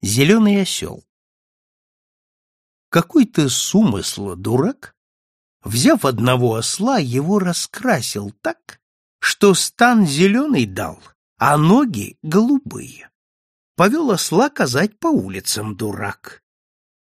Зеленый осел. Какой-то с умысла дурак, взяв одного осла, его раскрасил так, что стан зеленый дал, а ноги голубые. Повел осла казать по улицам дурак.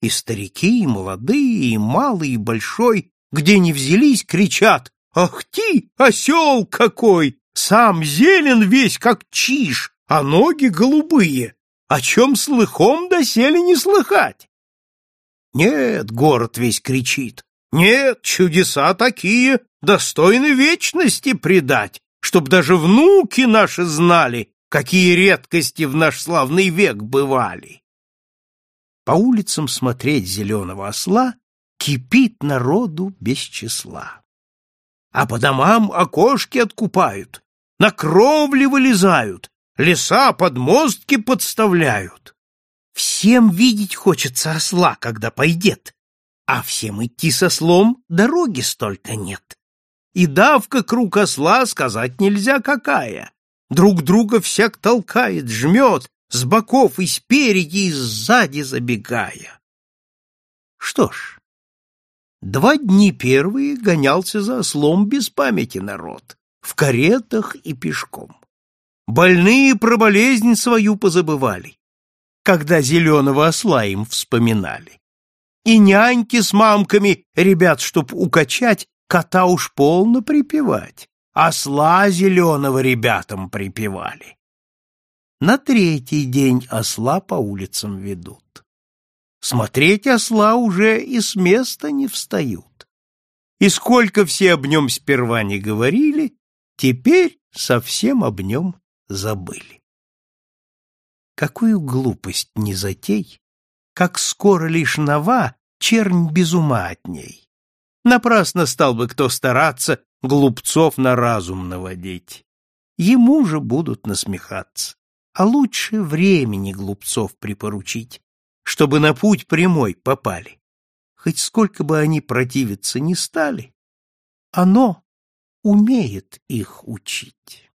И старики, и молодые, и малый, и большой, где не взялись, кричат «Ах ты, осел какой! Сам зелен весь, как чиж, а ноги голубые!» О чем слыхом доселе не слыхать. Нет, город весь кричит, нет, чудеса такие достойны вечности предать, чтоб даже внуки наши знали, какие редкости в наш славный век бывали. По улицам смотреть зеленого осла кипит народу без числа. А по домам окошки откупают, на кровли вылезают, леса подмостки подставляют. Всем видеть хочется осла, когда пойдет, а всем идти со слом дороги столько нет. И давка круг осла сказать нельзя какая. Друг друга всяк толкает, жмет, с боков и спереди, и сзади забегая. Что ж, два дни первые гонялся за ослом без памяти народ, в каретах и пешком. Больные про болезнь свою позабывали, когда зеленого осла им вспоминали. И няньки с мамками, ребят, чтоб укачать, кота уж полно припевать, осла зеленого ребятам припевали. На третий день осла по улицам ведут. Смотреть осла уже и с места не встают. И сколько все об нем сперва не говорили, теперь совсем об нем забыли. Какую глупость не затей, как скоро лишь нова, чернь без ума от ней. Напрасно стал бы кто стараться глупцов на разум наводить. Ему же будут насмехаться, а лучше времени глупцов припоручить, чтобы на путь прямой попали. Хоть сколько бы они противиться не стали, оно умеет их учить.